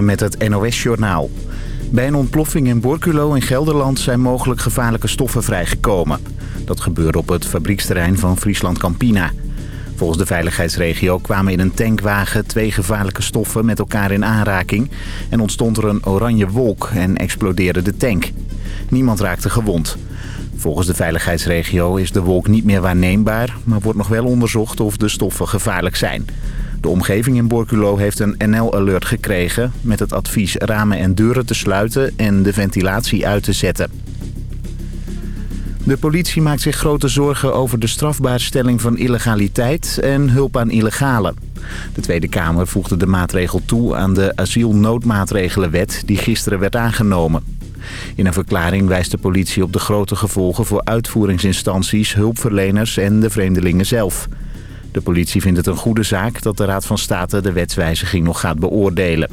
met het NOS-journaal. Bij een ontploffing in Borculo in Gelderland zijn mogelijk gevaarlijke stoffen vrijgekomen. Dat gebeurde op het fabrieksterrein van Friesland Campina. Volgens de veiligheidsregio kwamen in een tankwagen twee gevaarlijke stoffen met elkaar in aanraking... en ontstond er een oranje wolk en explodeerde de tank. Niemand raakte gewond. Volgens de veiligheidsregio is de wolk niet meer waarneembaar... maar wordt nog wel onderzocht of de stoffen gevaarlijk zijn... De omgeving in Borculo heeft een NL-alert gekregen... met het advies ramen en deuren te sluiten en de ventilatie uit te zetten. De politie maakt zich grote zorgen over de strafbaarstelling van illegaliteit en hulp aan illegalen. De Tweede Kamer voegde de maatregel toe aan de asielnoodmaatregelenwet die gisteren werd aangenomen. In een verklaring wijst de politie op de grote gevolgen voor uitvoeringsinstanties, hulpverleners en de vreemdelingen zelf. De politie vindt het een goede zaak dat de Raad van State de wetswijziging nog gaat beoordelen.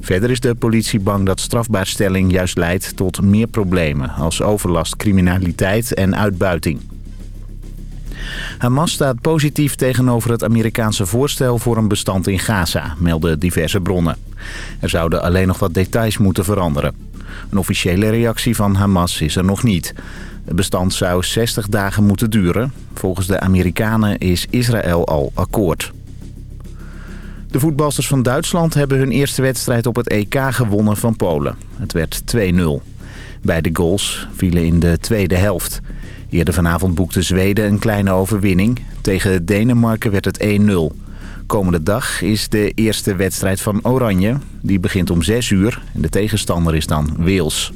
Verder is de politie bang dat strafbaarstelling juist leidt tot meer problemen... als overlast, criminaliteit en uitbuiting. Hamas staat positief tegenover het Amerikaanse voorstel voor een bestand in Gaza, melden diverse bronnen. Er zouden alleen nog wat details moeten veranderen. Een officiële reactie van Hamas is er nog niet. Het bestand zou 60 dagen moeten duren. Volgens de Amerikanen is Israël al akkoord. De voetbalsters van Duitsland hebben hun eerste wedstrijd op het EK gewonnen van Polen. Het werd 2-0. Beide goals vielen in de tweede helft. Eerder vanavond boekte Zweden een kleine overwinning. Tegen Denemarken werd het 1-0. Komende dag is de eerste wedstrijd van Oranje. Die begint om 6 uur en de tegenstander is dan Wales.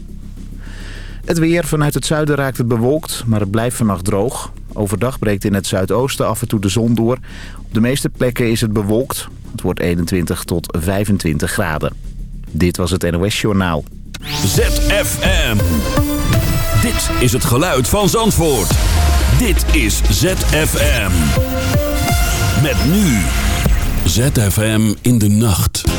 Het weer vanuit het zuiden raakt het bewolkt, maar het blijft vannacht droog. Overdag breekt in het zuidoosten af en toe de zon door. Op de meeste plekken is het bewolkt. Het wordt 21 tot 25 graden. Dit was het NOS Journaal. ZFM. Dit is het geluid van Zandvoort. Dit is ZFM. Met nu. ZFM in de nacht.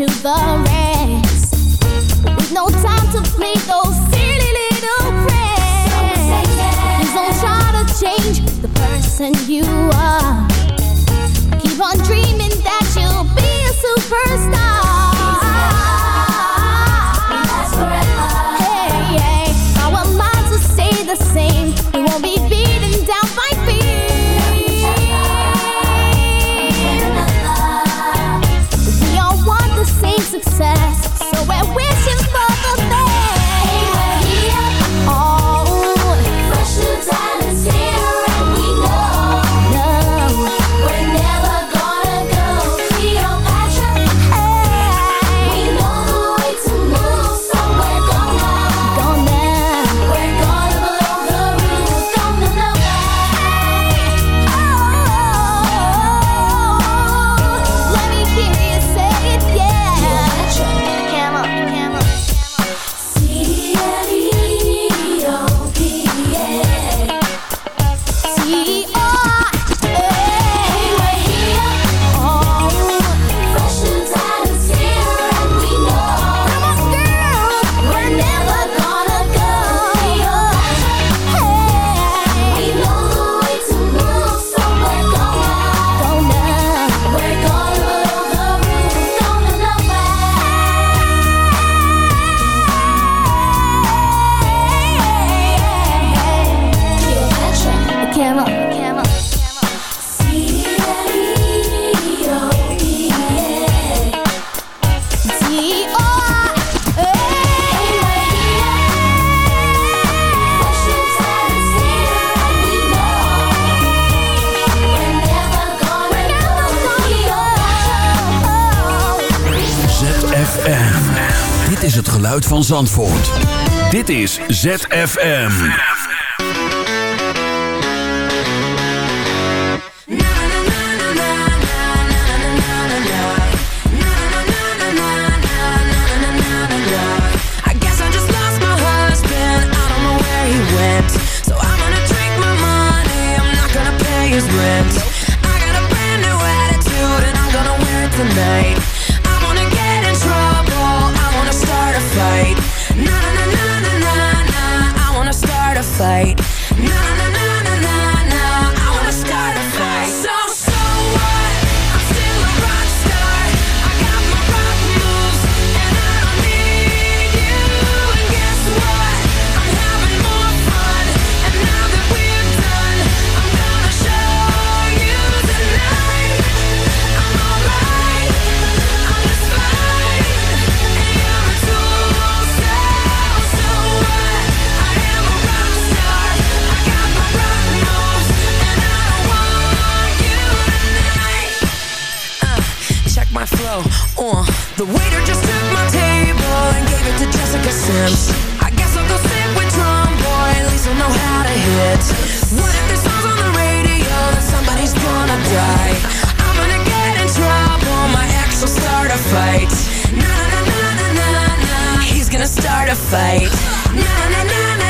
to the rest. With no time to play those silly little prayers. Please don't try to change the person you are. Keep on dreaming. is het geluid van Zandvoort. Dit is ZFM. Rent. I got a brand new attitude and I'm gonna wear it tonight right. Na na na na na na, I wanna start a fight. fight. Na na na na na na. He's gonna start a fight. Na na na na.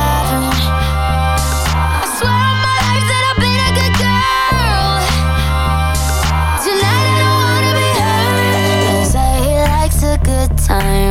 Time.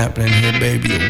happening here, baby?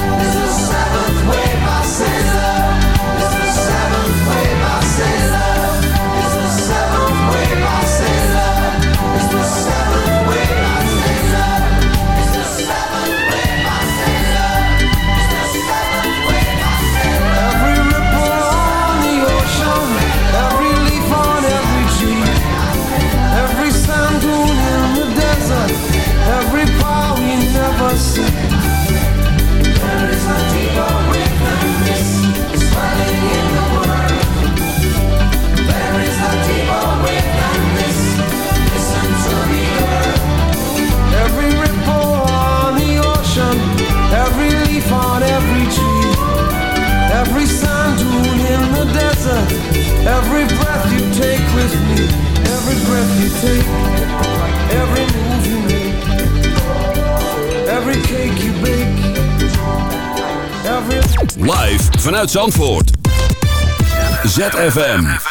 Zandvoort. ZFM.